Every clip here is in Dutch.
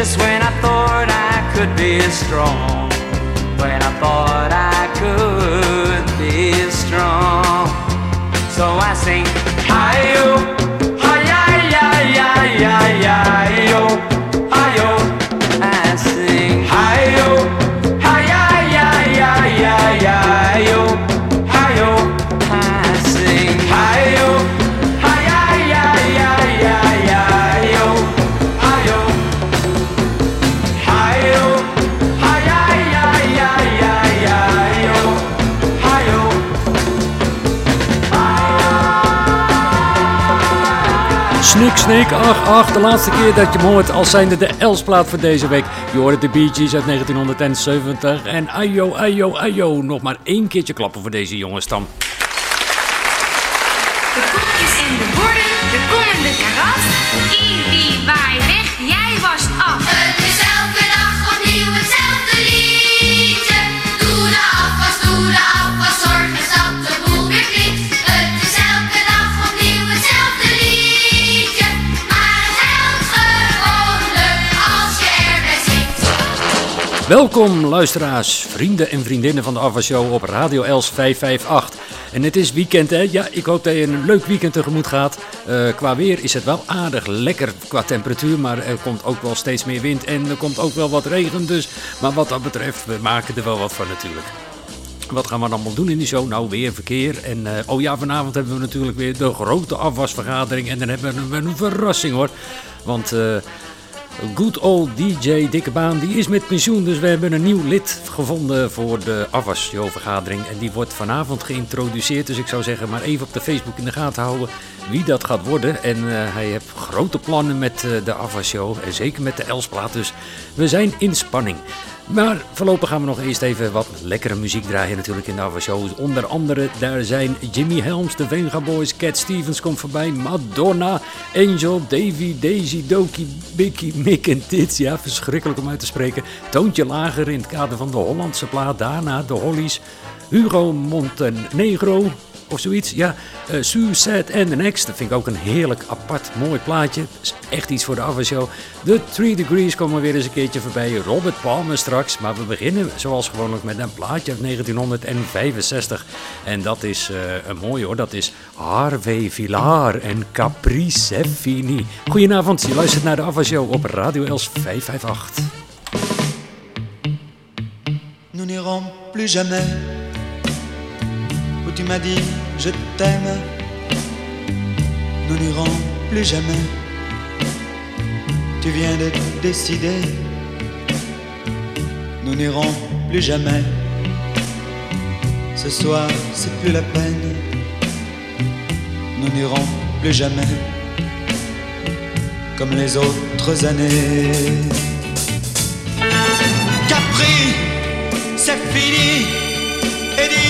Just when I thought I could be strong, when I thought I could be strong. So I sing, hi Sneak, ach, ach, de laatste keer dat je hem hoort als zijnde de Elsplaat voor deze week. Je hoorde de Bee Gees uit 1970 en ayo, ayo, ayo. Nog maar één keertje klappen voor deze jongenstam. De Welkom luisteraars, vrienden en vriendinnen van de Ava Show op Radio Els 558. En het is weekend hè, ja ik hoop dat je een leuk weekend tegemoet gaat. Eh, qua weer is het wel aardig lekker qua temperatuur, maar er komt ook wel steeds meer wind en er komt ook wel wat regen. Dus, maar wat dat betreft, we maken er wel wat van natuurlijk. Wat gaan we allemaal doen in die show? Nou, weer verkeer. En eh, oh ja, vanavond hebben we natuurlijk weer de grote afwasvergadering. En dan hebben we een, een verrassing hoor. Want eh, good old DJ Dikke Baan, die is met pensioen. Dus we hebben een nieuw lid gevonden voor de afwasshow-vergadering. En die wordt vanavond geïntroduceerd. Dus ik zou zeggen, maar even op de Facebook in de gaten houden wie dat gaat worden. En eh, hij heeft grote plannen met eh, de afwasshow. En zeker met de Elsplaat. Dus we zijn in spanning. Maar voorlopig gaan we nog eerst even wat lekkere muziek draaien natuurlijk in de Ava Show. Onder andere daar zijn Jimmy Helms, de Venga Boys, Cat Stevens komt voorbij, Madonna, Angel, Davy, Daisy, Doki, Bicky, Mick en Tits. Ja, verschrikkelijk om uit te spreken. Toontje lager in het kader van de Hollandse plaat. Daarna de Hollies, Hugo Montenegro, of zoiets. Ja, uh, Suicide and the Next. Dat vind ik ook een heerlijk apart mooi plaatje. Is echt iets voor de Show. De 3 Degrees komen weer eens een keertje voorbij. Robert Palmer straks. Maar we beginnen zoals gewoonlijk met een plaatje uit 1965. En dat is uh, een mooi hoor. Dat is Harvey Villar en Caprice Fini. Goedenavond, je luistert naar de Show op Radio Els 558. Nous n'irons plus jamais tu m'as dit je t'aime. nous n'irons plus jamais. Tu viens de décider, nous n'irons plus jamais. Ce soir, c'est plus la peine, nous n'irons plus jamais comme les autres années. Capri, c'est fini, et que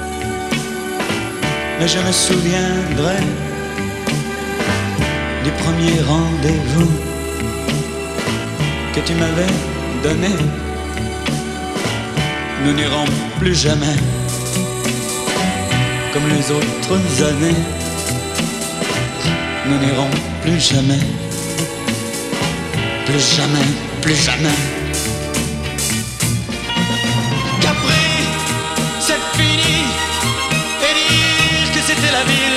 mais je me souviendrai du premier rendez-vous que tu m'avais donné. Nous n'irons plus jamais comme les autres années. Nous n'irons plus jamais, plus jamais, plus jamais.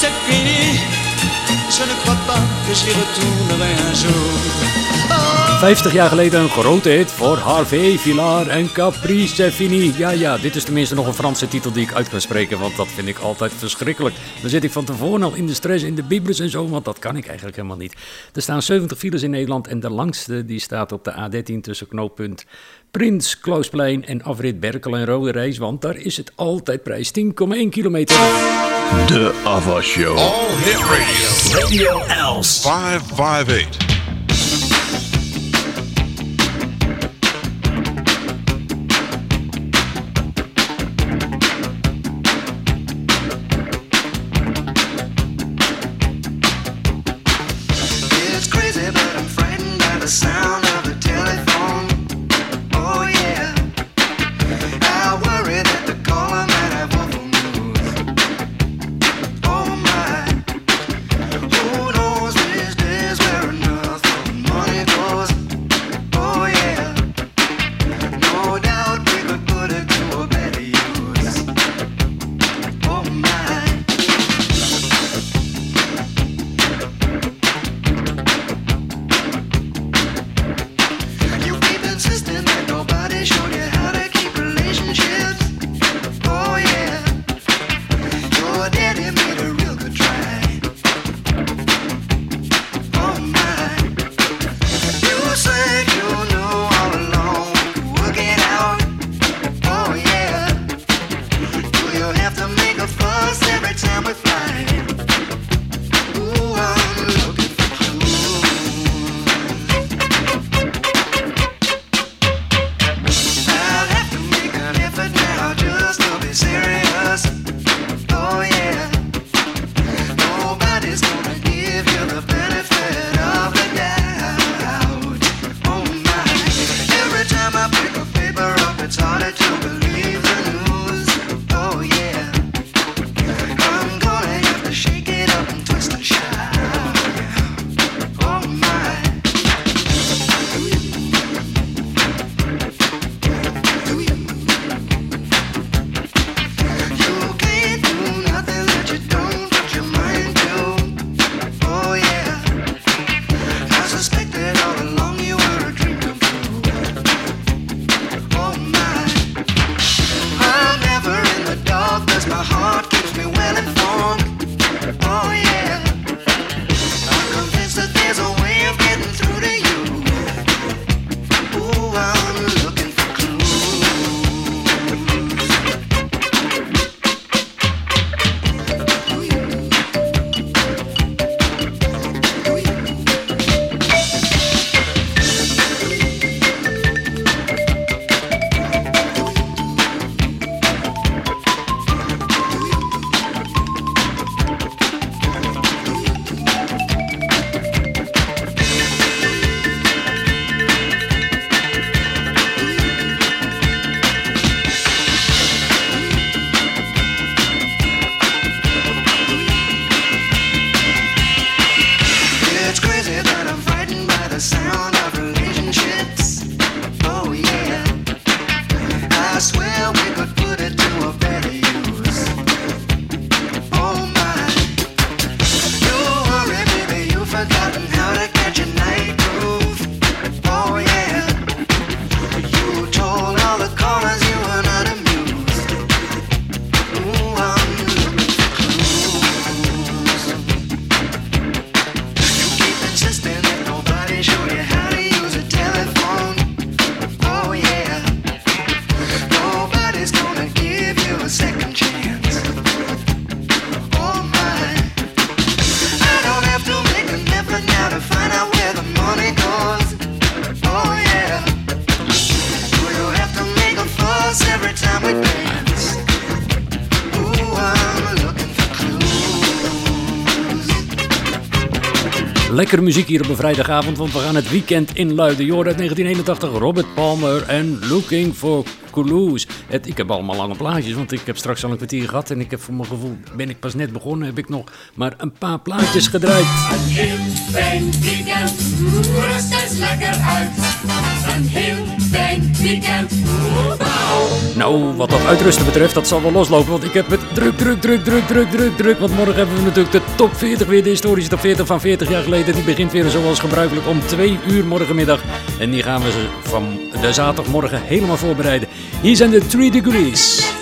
C'est fini Je ne crois pas que j'y retournerai un jour Oh 50 jaar geleden een grote hit voor Harvey, Villar en Caprice Fini. Ja, ja, dit is tenminste nog een Franse titel die ik uit kan spreken, want dat vind ik altijd verschrikkelijk. Dan zit ik van tevoren al in de stress, in de bibres en zo, want dat kan ik eigenlijk helemaal niet. Er staan 70 files in Nederland en de langste die staat op de A13 tussen knooppunt Prins, Kloosplein en afrit Berkel en Rode Reis, want daar is het altijd prijs 10,1 kilometer. De Ava Show. All Hit Radio. Radio Els. 558. Lekkere muziek hier op een vrijdagavond, want we gaan het weekend inluiden. Je hoort uit 1981 Robert Palmer en Looking for Clues. Het, ik heb allemaal lange plaatjes, want ik heb straks al een kwartier gehad. En ik heb voor mijn gevoel, ben ik pas net begonnen, heb ik nog maar een paar plaatjes gedraaid. Een heel fijn weekend, rust lekker uit. Een heel fijn weekend, Nou, wat dat uitrusten betreft, dat zal wel loslopen. Want ik heb het druk, druk, druk, druk, druk, druk, druk. Want morgen hebben we natuurlijk de top 40 weer. De historische top 40 van 40 jaar geleden. Die begint weer zoals gebruikelijk om 2 uur morgenmiddag. En die gaan we ze van de zaterdagmorgen helemaal voorbereiden. Hier zijn de 3 degrees.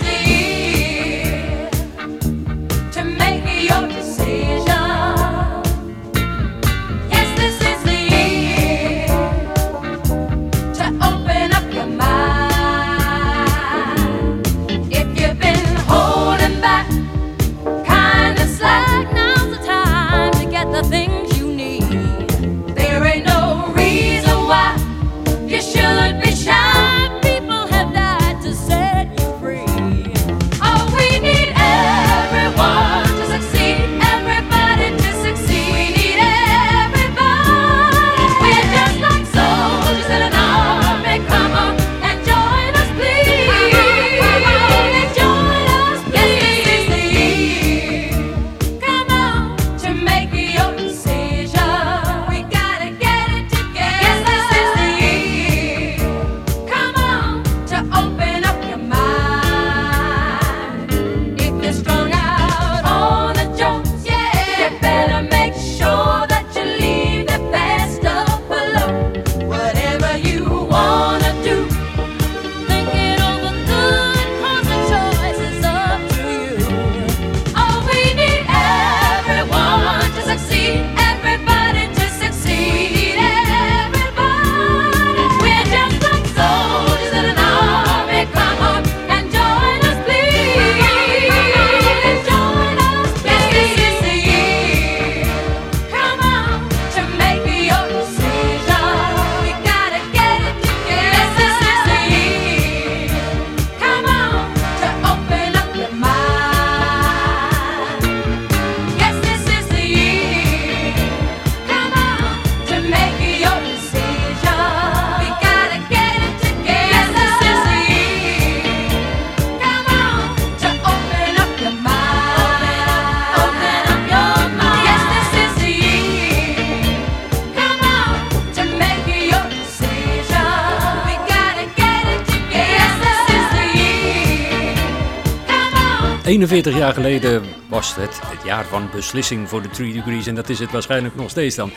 41 jaar geleden was het het jaar van beslissing voor de 3 Degrees. En dat is het waarschijnlijk nog steeds dan.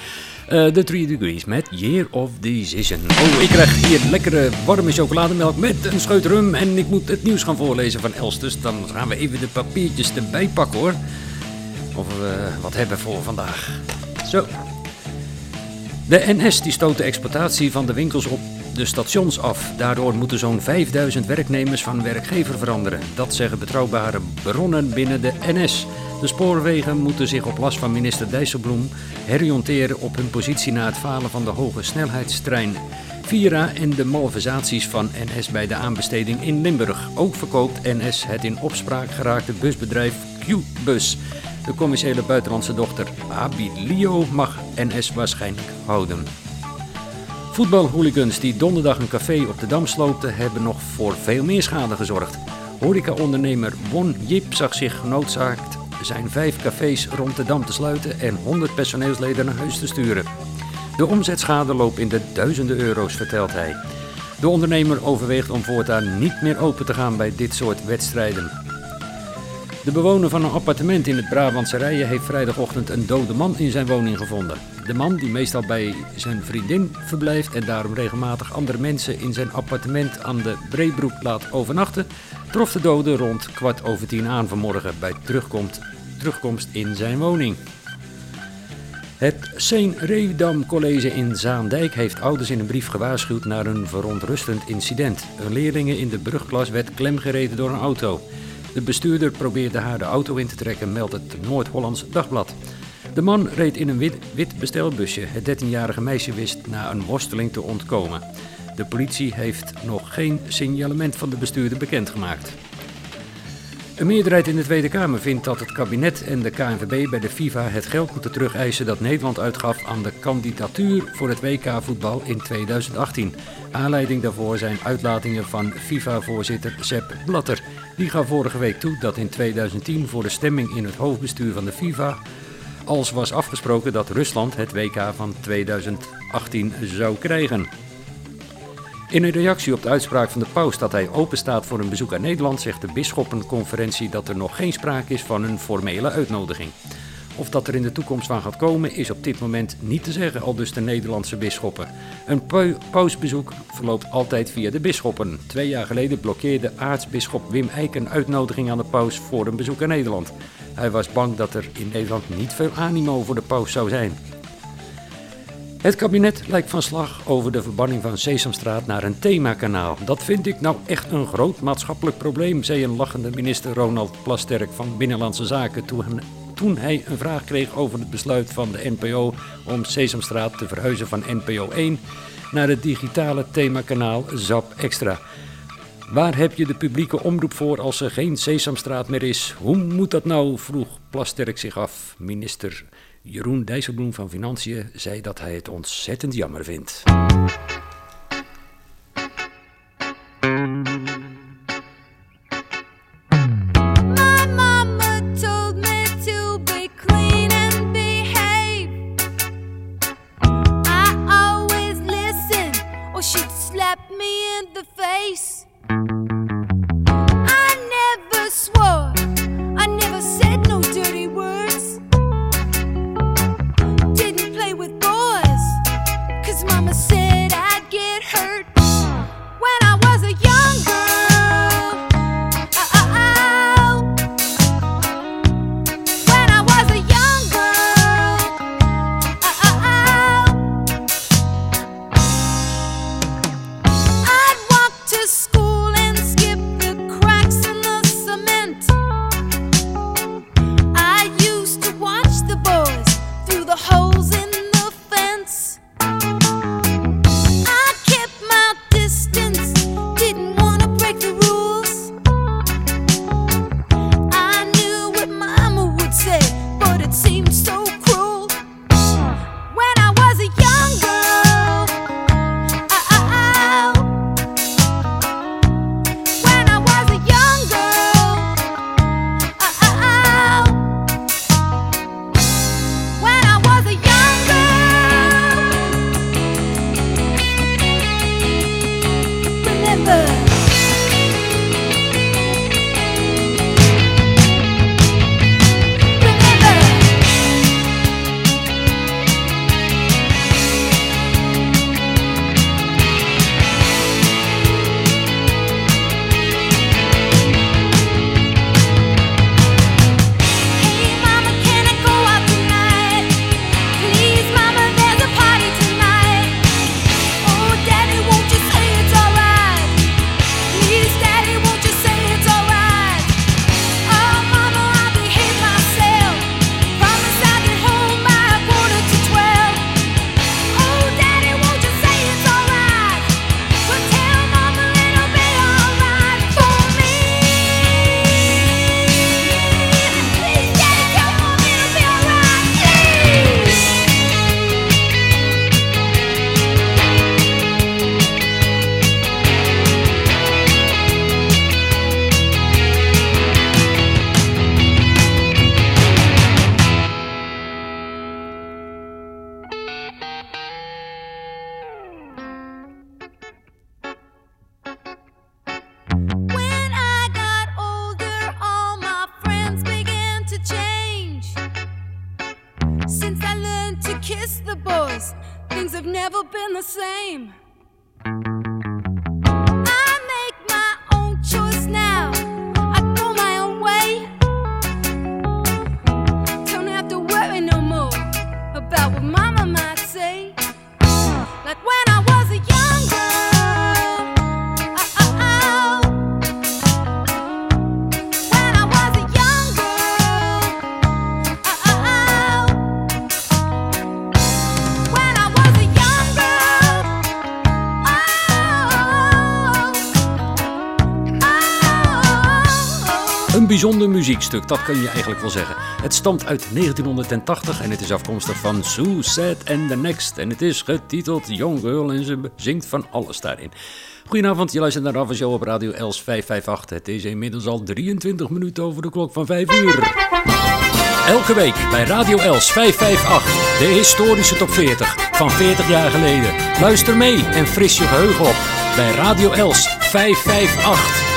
Eh, De 3 Degrees met Year of Decision. Oh, ik krijg hier lekkere warme chocolademelk met een scheut rum. En ik moet het nieuws gaan voorlezen van Els. Dus dan gaan we even de papiertjes erbij pakken hoor. Of we wat hebben voor vandaag. Zo. De NS die stoot de exploitatie van de winkels op de stations af. Daardoor moeten zo'n 5000 werknemers van werkgever veranderen. Dat zeggen betrouwbare bronnen binnen de NS. De spoorwegen moeten zich op last van minister Dijsselbloem heroriënteren op hun positie na het falen van de hoge snelheidstrein. Vira en de malversaties van NS bij de aanbesteding in Limburg. Ook verkoopt NS het in opspraak geraakte busbedrijf Q-Bus. De commerciële buitenlandse dochter Abilio mag NS waarschijnlijk houden. Voetbalhooligans die donderdag een café op de Dam sloopten, hebben nog voor veel meer schade gezorgd. Horecaondernemer Won Jip zag zich genoodzaakt zijn vijf cafés rond de Dam te sluiten en 100 personeelsleden naar huis te sturen. De omzetschade loopt in de duizenden euro's, vertelt hij. De ondernemer overweegt om voortaan niet meer open te gaan bij dit soort wedstrijden. De bewoner van een appartement in het Brabantse Rijen heeft vrijdagochtend een dode man in zijn woning gevonden. De man, die meestal bij zijn vriendin verblijft en daarom regelmatig andere mensen in zijn appartement aan de Breebroek laat overnachten, trof de dode rond kwart over tien aan vanmorgen bij terugkomst, terugkomst in zijn woning. Het Seen Reedam College in Zaandijk heeft ouders in een brief gewaarschuwd naar een verontrustend incident. Een leerlinge in de brugklas werd klemgereden door een auto. De bestuurder probeerde haar de auto in te trekken, meldt het Noord-Hollands Dagblad. De man reed in een wit, wit bestelbusje. Het 13-jarige meisje wist na een worsteling te ontkomen. De politie heeft nog geen signalement van de bestuurder bekendgemaakt. Een meerderheid in de Tweede Kamer vindt dat het kabinet en de KNVB bij de FIFA het geld moeten terugeisen dat Nederland uitgaf aan de kandidatuur voor het WK-voetbal in 2018. Aanleiding daarvoor zijn uitlatingen van FIFA-voorzitter Sepp Blatter. Die gaf vorige week toe dat in 2010 voor de stemming in het hoofdbestuur van de FIFA als was afgesproken dat Rusland het WK van 2018 zou krijgen. In een reactie op de uitspraak van de paus dat hij openstaat voor een bezoek aan Nederland, zegt de bisschoppenconferentie dat er nog geen sprake is van een formele uitnodiging. Of dat er in de toekomst van gaat komen, is op dit moment niet te zeggen, al dus de Nederlandse bisschoppen. Een pausbezoek verloopt altijd via de bisschoppen. Twee jaar geleden blokkeerde aartsbisschop Wim Eijk een uitnodiging aan de paus voor een bezoek aan Nederland. Hij was bang dat er in Nederland niet veel animo voor de paus zou zijn. Het kabinet lijkt van slag over de verbanning van Sesamstraat naar een themakanaal. Dat vind ik nou echt een groot maatschappelijk probleem, zei een lachende minister Ronald Plasterk van Binnenlandse Zaken toen, hij een vraag kreeg over het besluit van de NPO om Sesamstraat te verhuizen van NPO 1 naar het digitale themakanaal ZAP Extra. Waar heb je de publieke omroep voor als er geen Sesamstraat meer is? Hoe moet dat nou? vroeg Plasterk zich af. Minister Jeroen Dijsselbloem van Financiën zei dat hij het ontzettend jammer vindt. Bijzonder muziekstuk, dat kun je eigenlijk wel zeggen. Het stamt uit 1980 en het is afkomstig van Sue Sad and the Next. En het is getiteld Young Girl en ze zingt van alles daarin. Goedenavond, je luistert naar de op Radio Els 558. Het is inmiddels al 23 minuten over de klok van 5 uur. Elke week bij Radio Els 558, de historische top 40 van 40 jaar geleden. Luister mee en fris je geheugen op bij Radio Els 558.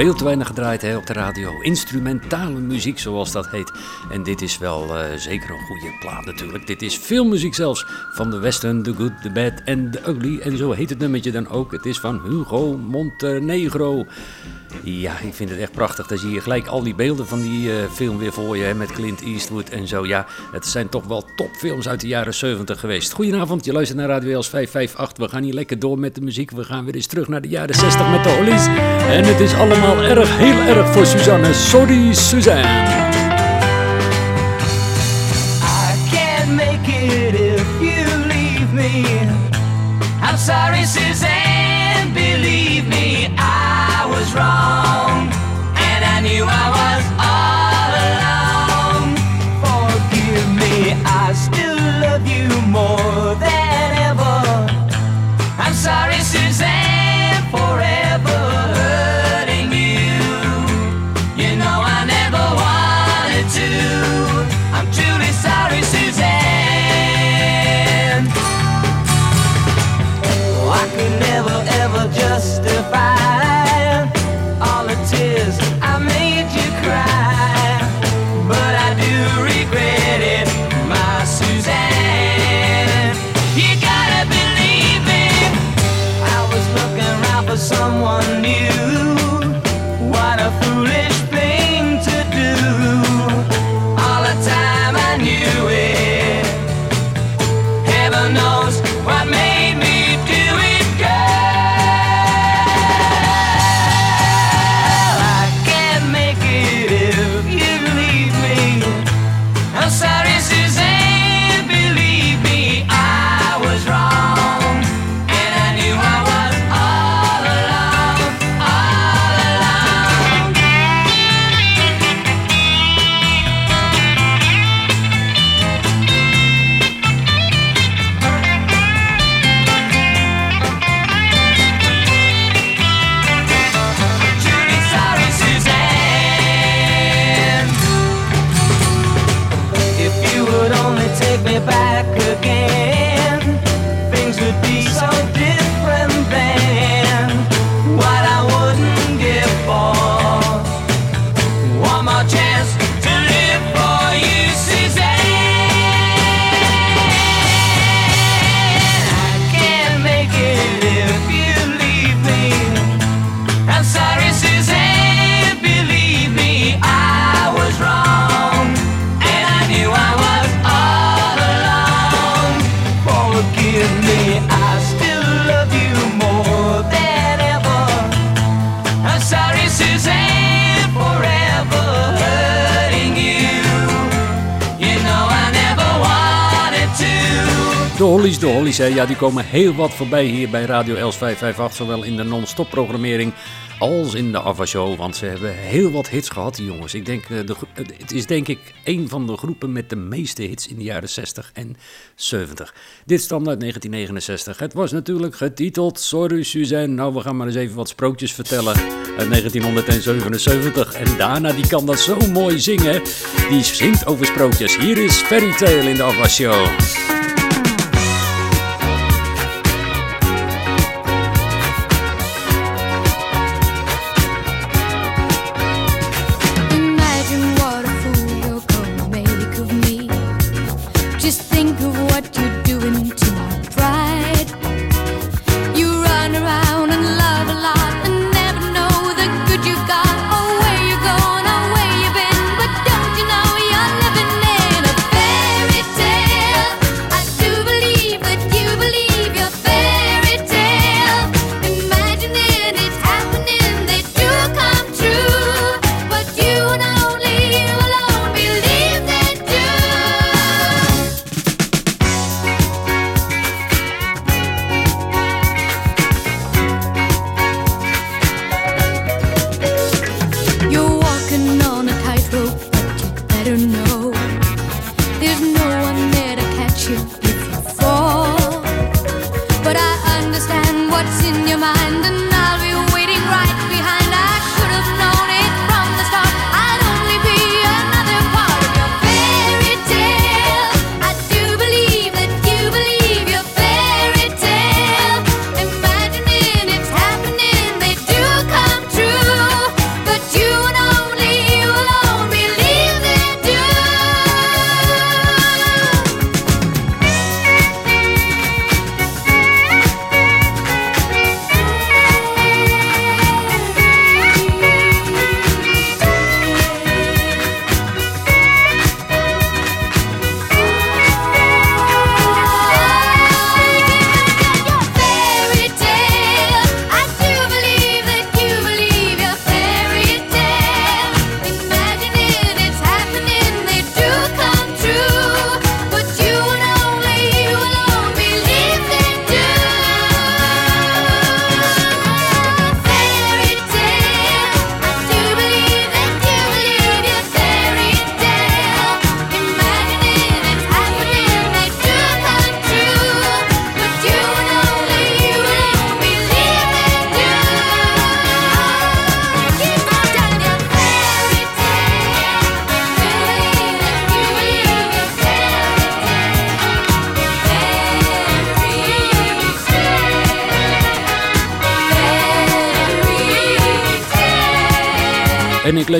Veel te weinig gedraaid hè, op de radio. Instrumentale muziek, zoals dat heet. En dit is wel eh, zeker een goede plaat natuurlijk. Dit is filmmuziek zelfs. Van de Western, The Good, The Bad en The Ugly. En zo heet het nummertje dan ook. Het is van Hugo Montenegro. Ja, ik vind het echt prachtig. Dan zie je gelijk al die beelden van die eh, film weer voor je. Hè, met Clint Eastwood en zo. Ja, het zijn toch wel topfilms uit de jaren 70 geweest. Goedenavond, je luistert naar Radio Els 558. We gaan hier lekker door met de muziek. We gaan weer eens terug naar de jaren 60 met de Hollies. En het is allemaal erg, heel erg voor Suzanne. Sorry, Suzanne. Ja, die komen heel wat voorbij hier bij Radio Els 558. Zowel in de non-stop programmering als in de Ava Show. Want ze hebben heel wat hits gehad, die jongens. Ik denk, eh, de, eh, het is denk ik een van de groepen met de meeste hits in de jaren 60 en 70. Dit stamt uit 1969. Het was natuurlijk getiteld Sorry Suzanne. Nou, we gaan maar eens even wat sprookjes vertellen uit 1977. En Dana, die kan dat zo mooi zingen. Die zingt over sprookjes. Hier is Fairy Tale in de Ava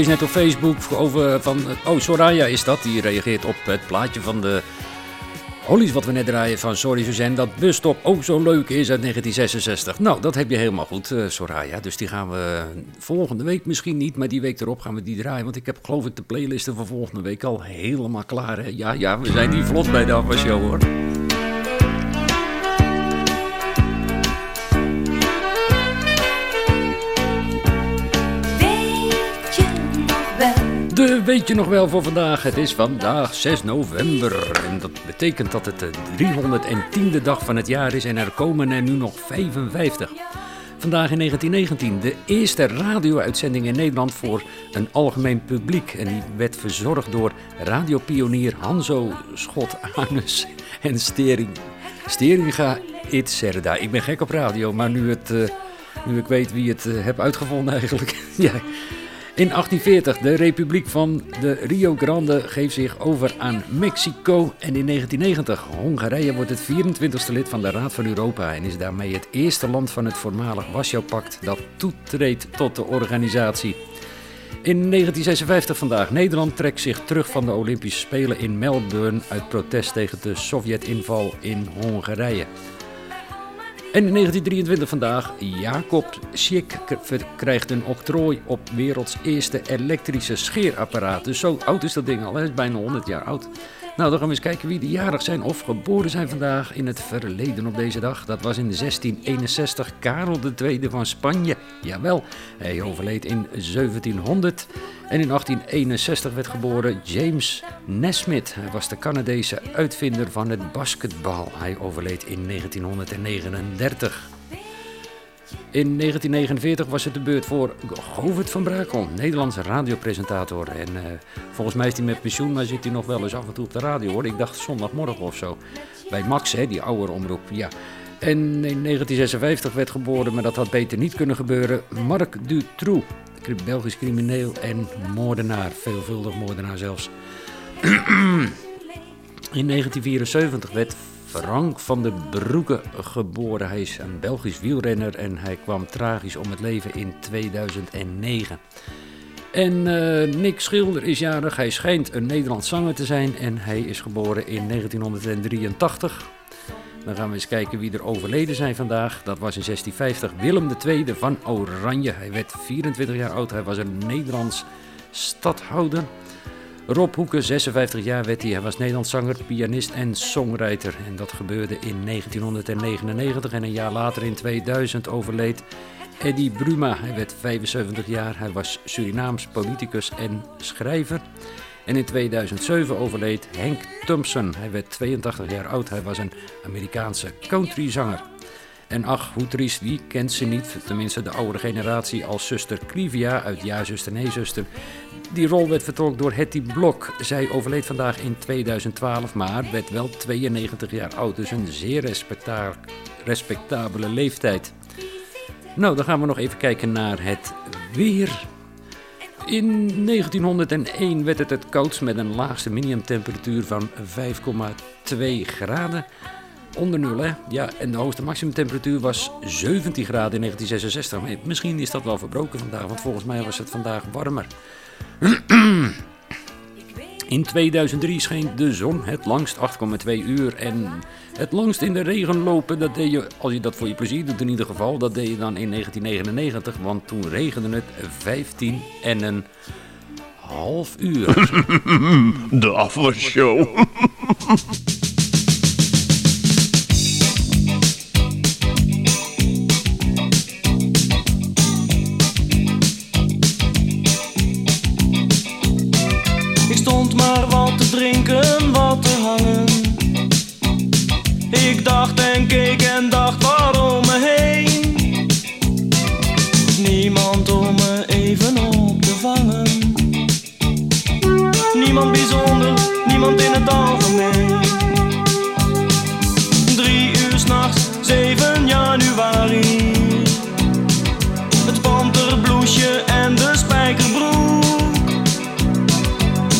lees net op Facebook over van. Oh, Soraya is dat. Die reageert op het plaatje van de. Hollies wat we net draaien van Sorry Suzanne, dat busstop ook zo leuk is uit 1966. Nou, dat heb je helemaal goed, eh, Soraya. Dus die gaan we volgende week misschien niet, maar die week erop gaan we die draaien. Want ik heb geloof ik de playlisten van volgende week al helemaal klaar. Ja, ja, we zijn niet vlot bij de Ava Show hoor. Weet je nog wel voor vandaag. Het is vandaag 6 november. En dat betekent dat het de 310e dag van het jaar is. En er komen er nu nog 55. Vandaag in 1919 de eerste radio-uitzending in Nederland voor een algemeen publiek. En die werd verzorgd door radiopionier Hanzo Schot Anus en Stering, Steringa Itzerda. Ik ben gek op radio, maar nu, het, eh, nu ik weet wie het uh, heb uitgevonden eigenlijk. ja. In 1840, de Republiek van de Rio Grande geeft zich over aan Mexico. En in 1990, Hongarije wordt het 24e lid van de Raad van Europa en is daarmee het eerste land van het voormalig Warschau-pact dat toetreedt tot de organisatie. In 1956 vandaag. Nederland trekt zich terug van de Olympische Spelen in Melbourne uit protest tegen de Sovjet-inval in Hongarije. En in 1923 vandaag, Jacob Schick krijgt een octrooi op werelds eerste elektrische scheerapparaat. Dus zo oud is dat ding al, hij is bijna 100 jaar oud. Nou, dan gaan we eens kijken wie de jarig zijn of geboren zijn vandaag in het verleden op deze dag. Dat was in 1661 Karel II van Spanje. Jawel, hij overleed in 1700. En in 1861 werd geboren James Nesmith. Hij was de Canadese uitvinder van het basketbal. Hij overleed in 1939. In 1949 was het de beurt voor Govert van Brakel, Nederlandse radiopresentator. En eh, volgens mij is hij met pensioen, maar zit hij nog wel eens af en toe op de radio hoor. Ik dacht zondagmorgen of zo. Bij Max, hè, die oude omroep. Ja. En in 1956 werd geboren, maar dat had beter niet kunnen gebeuren, Marc Dutroux. Belgisch crimineel en moordenaar, veelvuldig moordenaar zelfs. In 1974 werd Frank van de Broeke geboren. Hij is een Belgisch wielrenner en hij kwam tragisch om het leven in 2009. En uh, Nick Schilder is jarig. Hij schijnt een Nederlands zanger te zijn en hij is geboren in 1983. Dan gaan we eens kijken wie er overleden zijn vandaag. Dat was in 1650 Willem II van Oranje. Hij werd 24 jaar oud. Hij was een Nederlands stadhouder. Rob Hoeken, 56 jaar werd hij. Hij was Nederlands zanger, pianist en songwriter. En dat gebeurde in 1999 en een jaar later in 2000 overleed Eddie Bruma. Hij werd 75 jaar. Hij was Surinaams politicus en schrijver. En in 2007 overleed Henk Thompson. Hij werd 82 jaar oud. Hij was een Amerikaanse countryzanger. En ach, hoe triest, wie kent ze niet? Tenminste de oudere generatie als zuster Clivia uit Ja, zuster, nee, zuster. Die rol werd vertolkt door Hetty Blok. Zij overleed vandaag in 2012, maar werd wel 92 jaar oud. Dus een zeer respecta respectabele leeftijd. Nou, dan gaan we nog even kijken naar het weer. In 1901 werd het het koudst met een laagste minimumtemperatuur van 5,2 graden. Onder nul, hè? Ja, en de hoogste maximumtemperatuur was 17 graden in 1966. Maar misschien is dat wel verbroken vandaag, want volgens mij was het vandaag warmer. In 2003 scheen de zon het langst 8,2 uur en het langst in de regen lopen, dat deed je, als je dat voor je plezier doet in ieder geval, dat deed je dan in 1999, want toen regende het 15 en een half uur. De afwasshow. te drinken, wat te hangen. Ik dacht en keek en dacht waarom me heen. Niemand om me even op te vangen. Niemand bijzonder, niemand in het algemeen.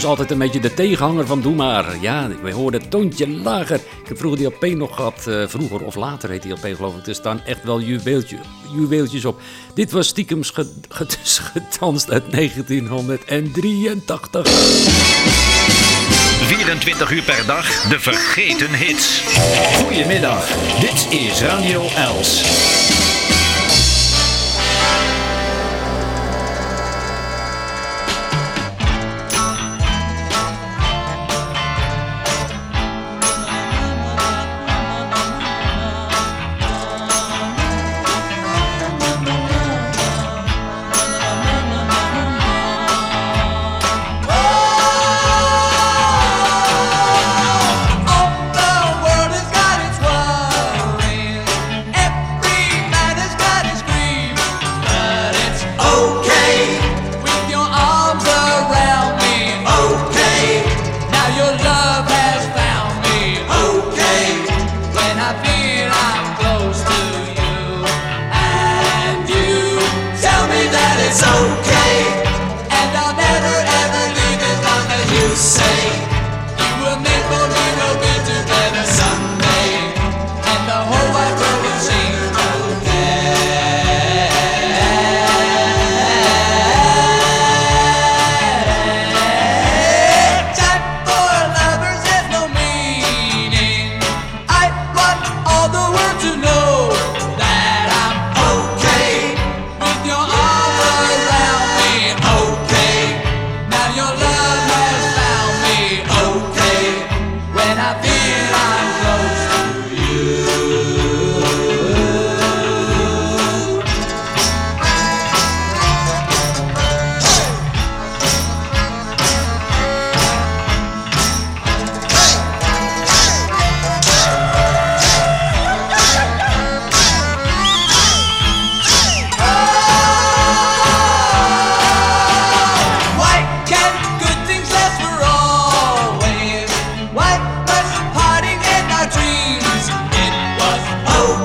Jongens altijd een beetje de tegenhanger van Doe Maar. Ja, we hoorden het toontje lager. Ik heb vroeger die LP nog gehad. eh, vroeger of later heet die LP geloof ik. Er staan echt wel juweeltje, juweeltjes op. Dit was stiekem ge, ge- gedanst uit 1983. 24 uur per dag de vergeten hits. Goedemiddag, dit is Radio Els.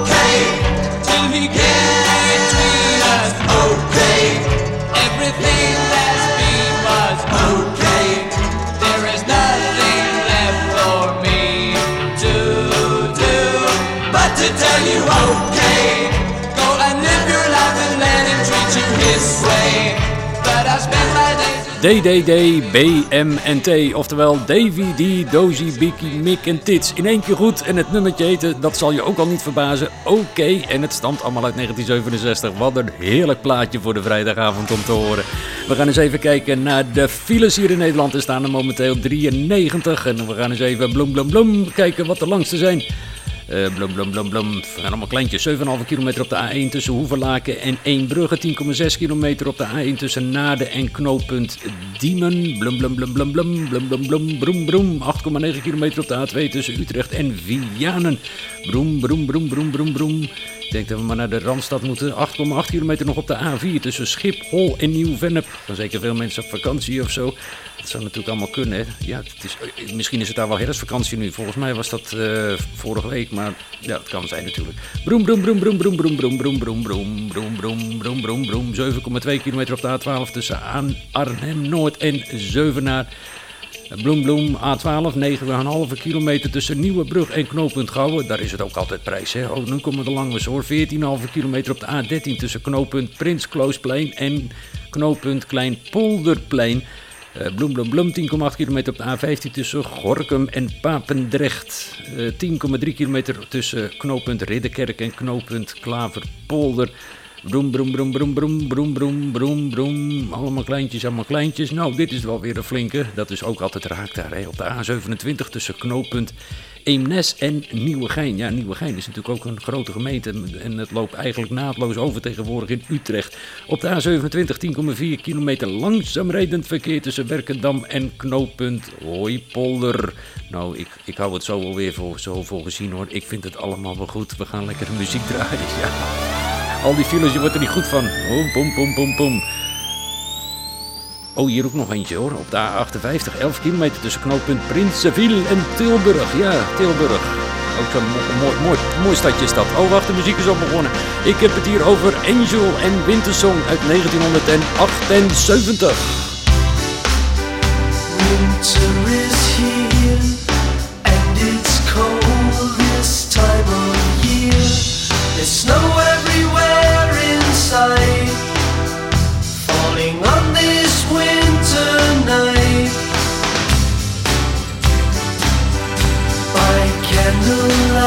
Okay till he came DDD, BMNT, oftewel Davy, D, Dozy, Biki, Mick en Tits. In één keer goed en het nummertje heette, dat zal je ook al niet verbazen, oké. En het stamt allemaal uit 1967. Wat een heerlijk plaatje voor de vrijdagavond om te horen. We gaan eens even kijken naar de files hier in Nederland. Er staan er momenteel 93 en we gaan eens even bloem bloem bloem kijken wat de langste zijn. Eh blum, blum, blum, blum. Gaan allemaal kleintjes. 7,5 kilometer op de A1 tussen Hoeverlaken en Eembrugge. 10,6 kilometer op de A1 tussen Naarden en knooppunt Diemen. Blum, blum, blum, blum, blum. Blum, blum, blum, broem, broem. 8,9 kilometer op de A2 tussen Utrecht en Vianen. Broem, broem, broem, broem, broem, broem. Ik denk dat we maar naar de Randstad moeten. 8,8 kilometer nog op de A4 tussen Schiphol en Nieuw-Vennep. Dan zeker veel mensen op vakantie of zo. Dat zou natuurlijk allemaal kunnen. Ja, het is, eh, misschien is het daar wel herfstvakantie nu. Volgens mij was dat eh, vorige week, maar ja, het kan zijn natuurlijk. Broem, broem, broem, broem, broem, broem, broem, broem, broem, broem, broem, broem, broem, broem, broem. 7,2 kilometer op de A12 tussen Arnhem-Noord en Zeuvenaar. Bloem, bloem, A12, 9,5 kilometer tussen Nieuwebrug en knooppunt Gouwen. Daar is het ook altijd prijs, hè. Oh, nu komen de langs hoor. 14,5 kilometer op de A13 tussen knooppunt Prins Kloosplein en knooppunt Kleinpolderplein. Eh, Bloem, bloem, bloem, 10,8 kilometer op de A15 tussen Gorkum en Papendrecht. Eh, 10,3 kilometer tussen knooppunt Ridderkerk en knooppunt Klaverpolder. Broem, broem, broem, broem, broem, broem, broem, broem, broem. Allemaal kleintjes, allemaal kleintjes. Nou, dit is wel weer een flinke. Dat is ook altijd raak daar. Hè. Op de A27 tussen knooppunt Eemnes en Nieuwegein. Ja, Nieuwegein is natuurlijk ook een grote gemeente. En het loopt eigenlijk naadloos over tegenwoordig in Utrecht. Op de A27 10,4 kilometer langzaam rijdend verkeer tussen Werkendam en knooppunt Hooipolder. Nou, ik, ik hou het zo alweer voor, zo voor gezien hoor. Ik vind het allemaal wel goed. We gaan lekker muziek draaien. Ja. Al die files, je wordt er niet goed van. Oh, pom, pom, pom, pom. Oh, hier ook nog eentje hoor. Op de A58, 11 kilometer tussen knooppunt Prinsenviel en Tilburg. Ja, Tilburg. Ook zo'n mo- mooi, mooi, mooi stadje is dat. Oh, wacht, de muziek is al begonnen. Ik heb het hier over Angel en Wintersong uit 1978. Winter is here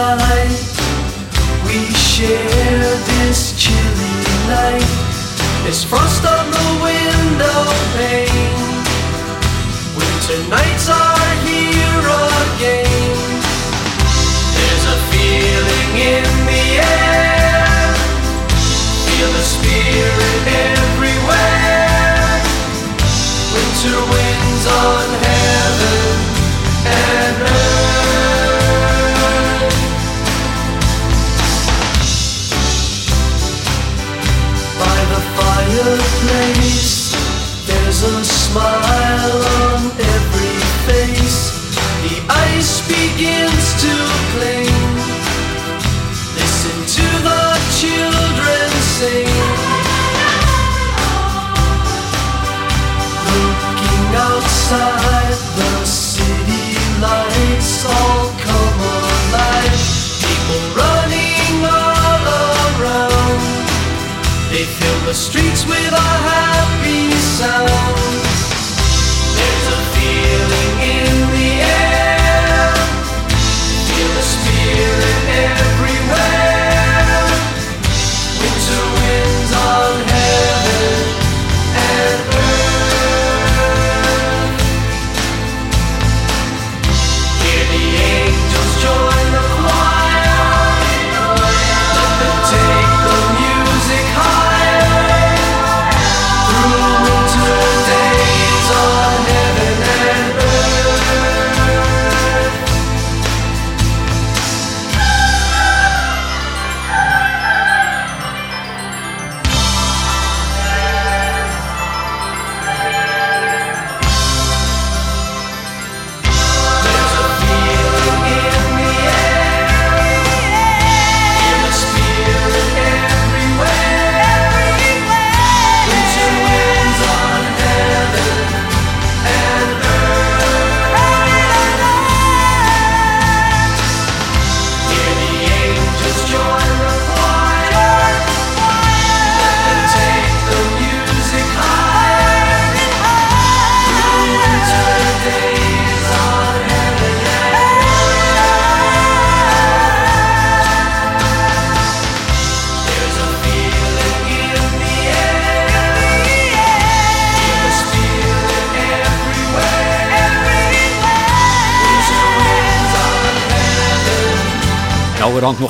candlelight, we share this chilly night. There's frost on the window pane. Winter nights are here again. There's a feeling in the air. Feel the spirit everywhere. Winter winds on heaven and earth. Smile on every face. The ice begins to cling. Listen to the children sing. Looking outside, the city lights all come alive. People running all around. They fill the streets with a happy sound.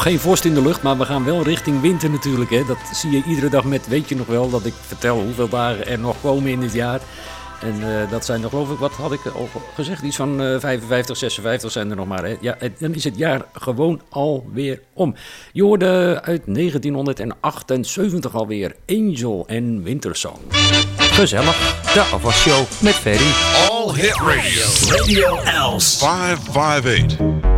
Geen vorst in de lucht, maar we gaan wel richting winter natuurlijk. Hè. Dat zie je iedere dag met, weet je nog wel, dat ik vertel hoeveel dagen er nog komen in dit jaar. En eh, dat zijn er geloof ik, wat had ik al gezegd, iets van eh 55, 56 zijn er nog maar. Hè. Ja, het- dan is het jaar gewoon alweer om. Je hoorde uit 1978 alweer Angel en Wintersong. Gezellig, de afwasshow met Ferry. All Hit Radio. Radio Els. 558.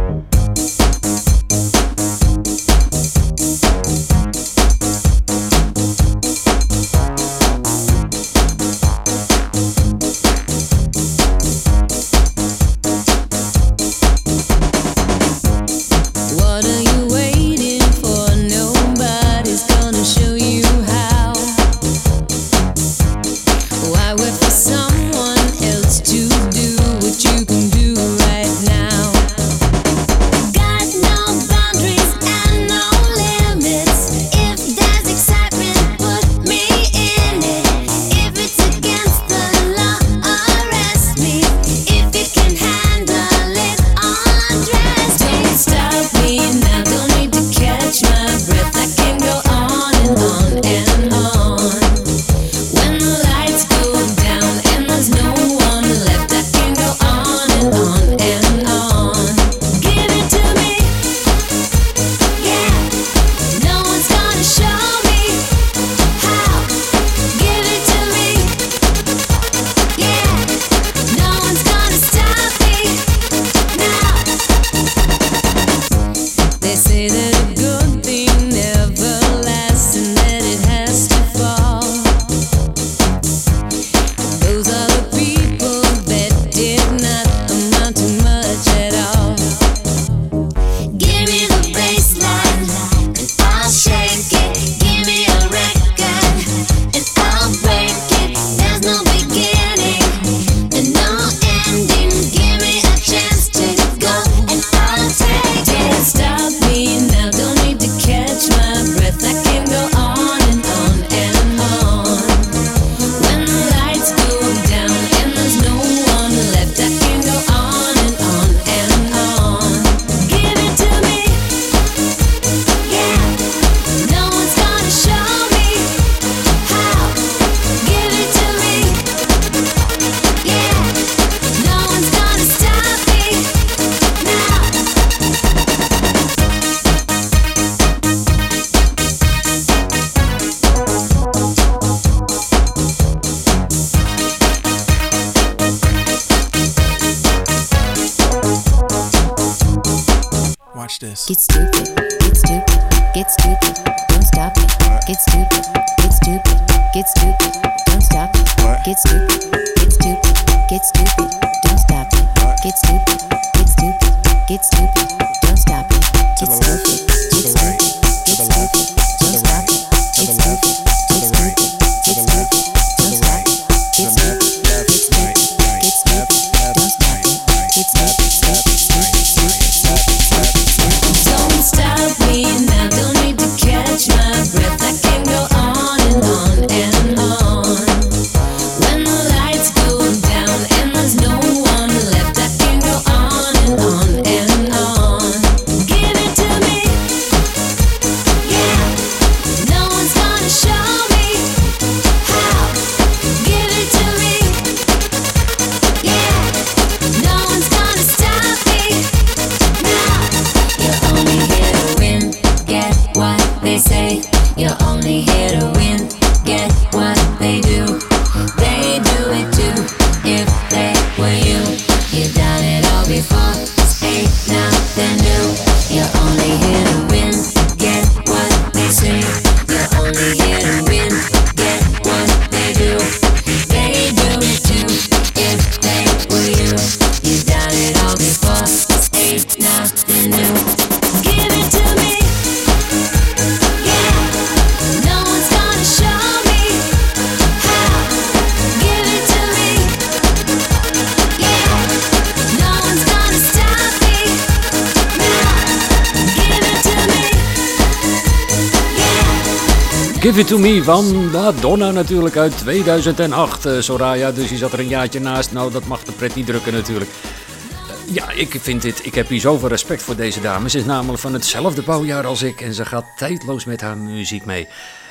Give It To Me van Madonna natuurlijk uit 2008, eh, Soraya. Dus die zat er een jaartje naast. Nou, dat mag de pret niet drukken natuurlijk. Eh, Ja, ik vind dit, ik heb hier zoveel respect voor deze dame. Ze is namelijk van hetzelfde bouwjaar als ik en ze gaat tijdloos met haar muziek mee.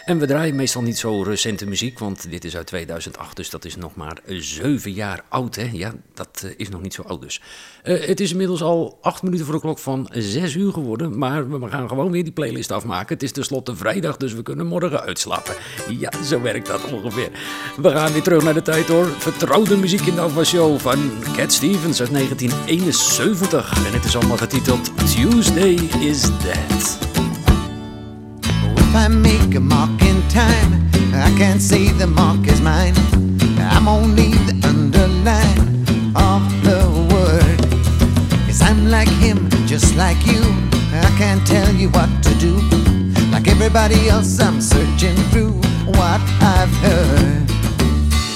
En we draaien meestal niet zo recente muziek, want dit is uit 2008, dus dat is nog maar 7 jaar oud. Hè? Ja, dat eh, is nog niet zo oud dus. Eh, het is inmiddels al 8 minuten voor de klok van 6 uur geworden, maar we gaan gewoon weer die playlist afmaken. Het is tenslotte vrijdag, dus we kunnen morgen uitslapen. Ja, zo werkt dat ongeveer. We gaan weer terug naar de tijd hoor. Vertrouwde muziek in de Alpha Show van Cat Stevens uit 1971. En het is allemaal getiteld Tuesday is Dead. If I make a mark in time, I can't say the mark is mine. I'm only the underline of the word. I'm like him, just like you. I can't tell you what to do. Like everybody else, I'm searching through what I've heard.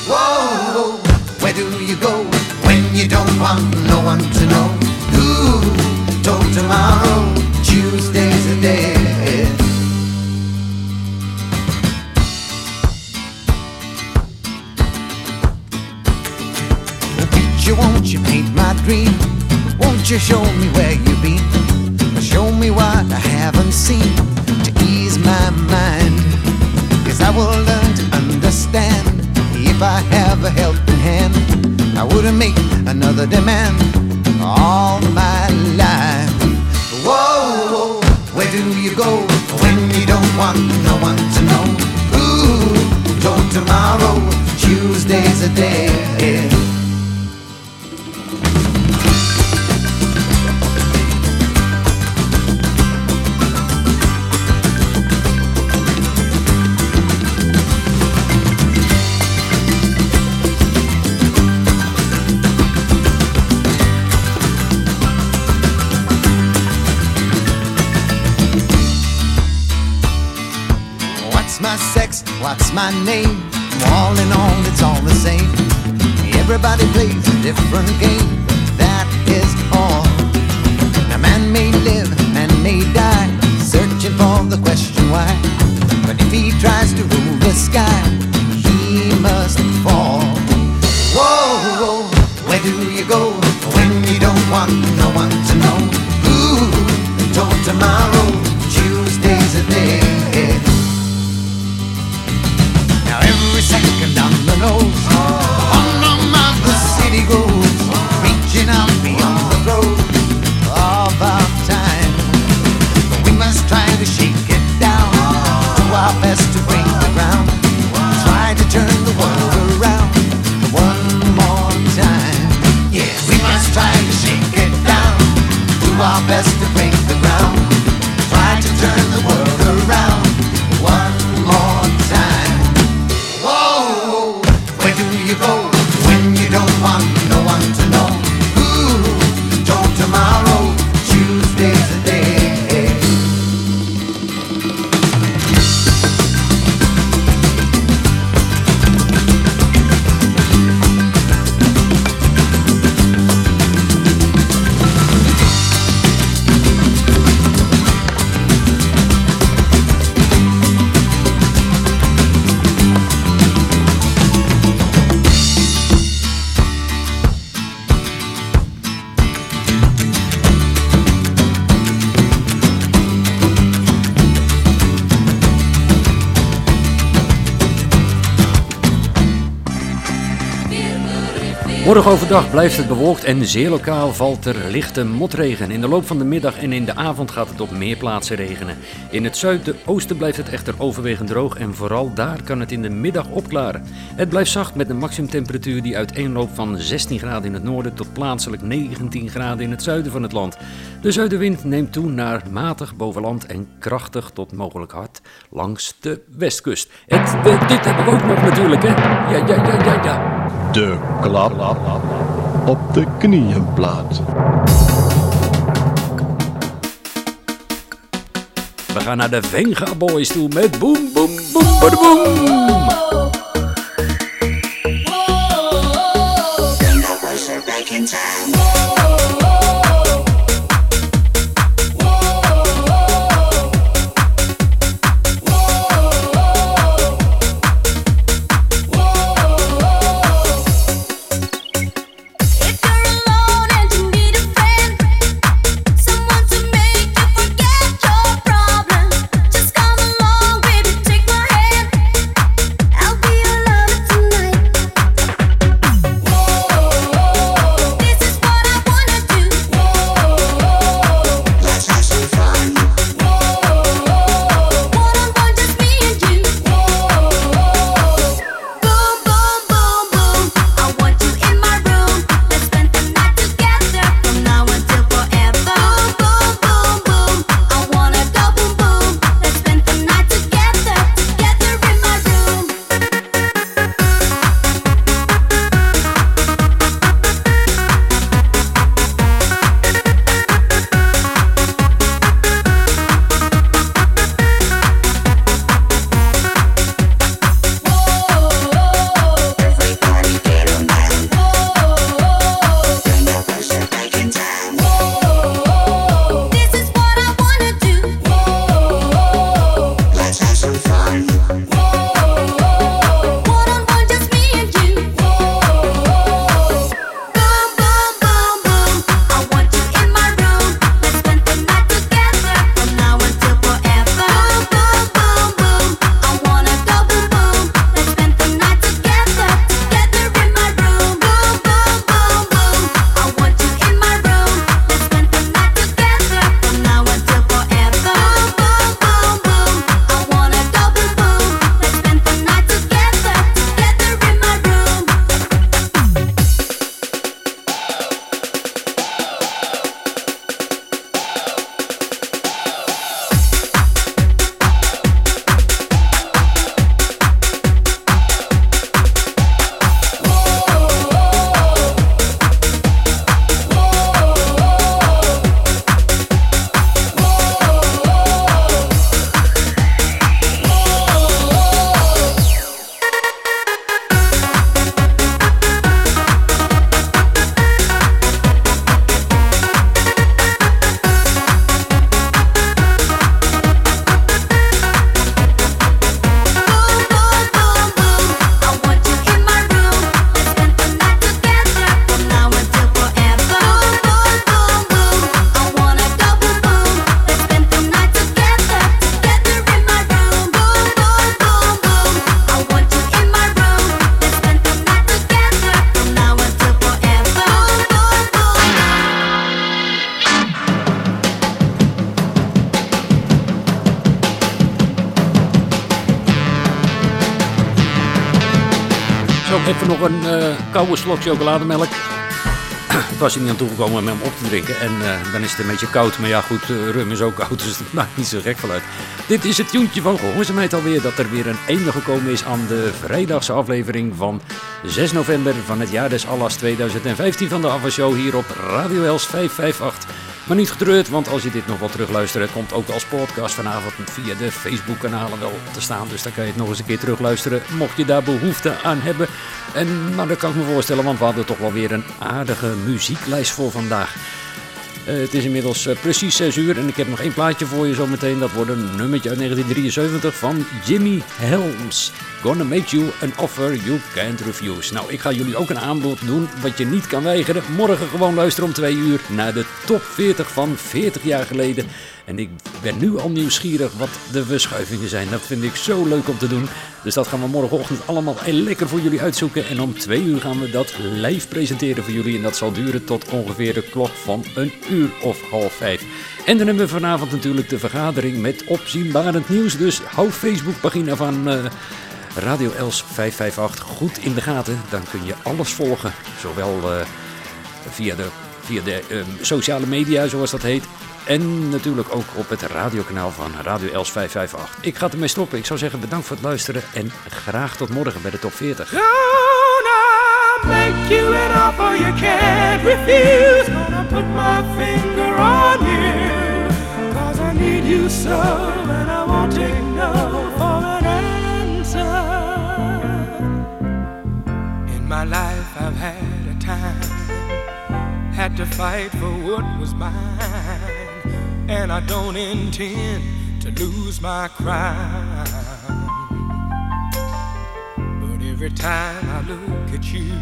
Whoa, where do you go when you don't want no one to know? Who told tomorrow Tuesday's a day? Picture, won't you paint my dream? Won't you show me where you've been? Show me what I haven't seen to ease my mind. Cause I will learn to understand if I have a helping hand. I wouldn't make another demand all my life. Whoa, where do you go when you don't want no one to know? Ooh, told tomorrow, Tuesday's a day. What's my name? All in all, it's all the same. Everybody plays a different game. Morgen overdag blijft het bewolkt en zeer lokaal valt er lichte motregen. In de loop van de middag en in de avond gaat het op meer plaatsen regenen. In het zuidoosten blijft het echter overwegend droog en vooral daar kan het in de middag opklaren. Het blijft zacht met een maximumtemperatuur die uiteenloopt van 16 graden in het noorden tot plaatselijk 19 graden in het zuiden van het land. De zuidenwind neemt toe naar matig boven land en krachtig tot mogelijk hard langs de westkust. Het, de- dit hebben we ook nog natuurlijk, hè? Ja, ja, ja, ja, ja. De klap op de knieënplaat. We gaan naar de Venga Boys toe met boem, boem, boem, boem. Zo, even nog een eh, koude slok chocolademelk. Ik was er niet aan toegekomen om hem op te drinken. En eh, dan is het een beetje koud. Maar ja, goed, eh, rum is ook koud, dus dat maakt niet zo gek van uit. Dit is het tuentje van gehoorzaamheid alweer. Dat er weer een einde gekomen is aan de vrijdagse aflevering van 6 november van het jaar des Allas 2015 van de Ava Show hier op Radio Els 558. Maar niet getreurd, want als je dit nog wat terugluistert, komt ook als podcast vanavond via de Facebook-kanalen wel te staan. Dus dan kan je het nog eens een keer terugluisteren, mocht je daar behoefte aan hebben. En, maar dat kan ik me voorstellen, want we hadden toch wel weer een aardige muzieklijst voor vandaag. Eh, het is inmiddels eh, precies 6 uur en ik heb nog één plaatje voor je zometeen. Dat wordt een nummertje uit 1973 van Jimmy Helms. Gonna make you an offer you can't refuse. Nou, ik ga jullie ook een aanbod doen wat je niet kan weigeren. Morgen gewoon luisteren om 2 uur naar de top 40 van 40 jaar geleden. En ik ben nu al nieuwsgierig wat de verschuivingen zijn. Dat vind ik zo leuk om te doen. Dus dat gaan we morgenochtend allemaal lekker voor jullie uitzoeken. En om twee uur gaan we dat live presenteren voor jullie. En dat zal duren tot ongeveer de klok van een uur of half vijf. En dan hebben we vanavond natuurlijk de vergadering met opzienbarend nieuws. Dus hou Facebookpagina van... eh, Radio Els 558 goed in de gaten. Dan kun je alles volgen. Zowel eh, via de, via de eh, sociale media, zoals dat heet. En natuurlijk ook op het radiokanaal van Radio Els 558. Ik ga ermee stoppen. Ik zou zeggen bedankt voor het luisteren. En graag tot morgen bij de top 40. Gonna make you an offer you can't refuse. Gonna put my finger on you. Cause I need you so, and I won't take no for an answer. In my life, I've had a time, had to fight for what was mine. And I don't intend to lose my crown. But every time I look at you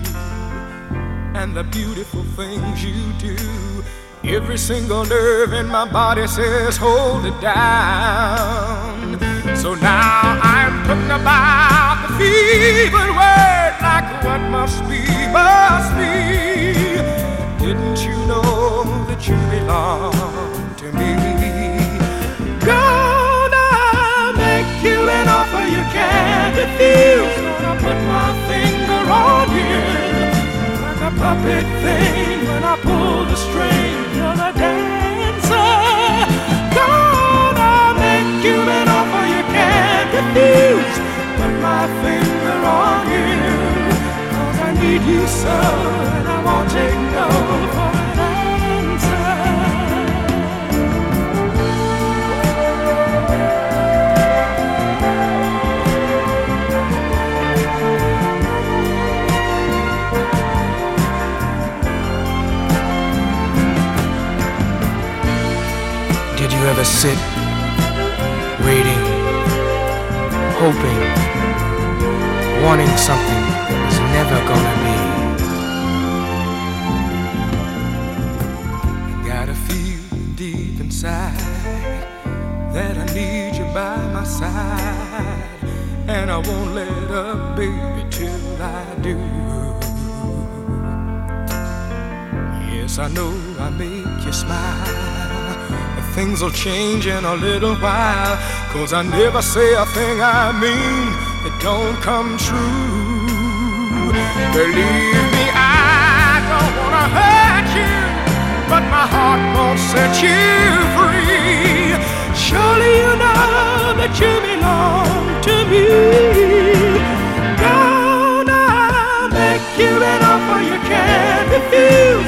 and the beautiful things you do, every single nerve in my body says, hold it down. So now I'm putting about the fevered word like what must be, must be. Didn't you know that you belong refuse. Gonna put my finger on you like a puppet thing when I pull the string. You're the dancer. Gonna make you an offer you can't refuse. Put my finger on you. Cause I need you so, and I won't take no for you ever sit waiting, hoping, wanting something that was never gonna be? I Gotta feel deep inside that I need you by my side, and I won't let up, baby, till I do. Yes, I know I make you smile. Things will change in a little while. Cause I never say a thing I mean that don't come true. Believe me, I don't wanna hurt you. But my heart won't set you free. Surely you know that you belong to me. Gonna make you an offer you can't refuse.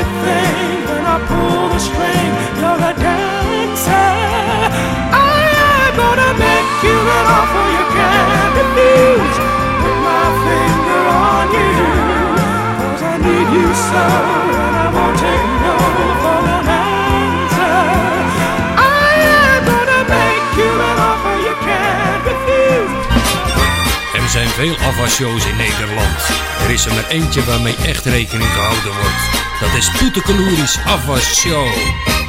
A puppet thing when I pull the string. You're the dancer. I gonna make you an offer you can't refuse. Put my finger on you, cause I need you so, you. Er zijn veel afwasshows in Nederland. Er is er maar eentje waarmee echt rekening gehouden wordt. Dat is Toetekeloeris Afwasshow.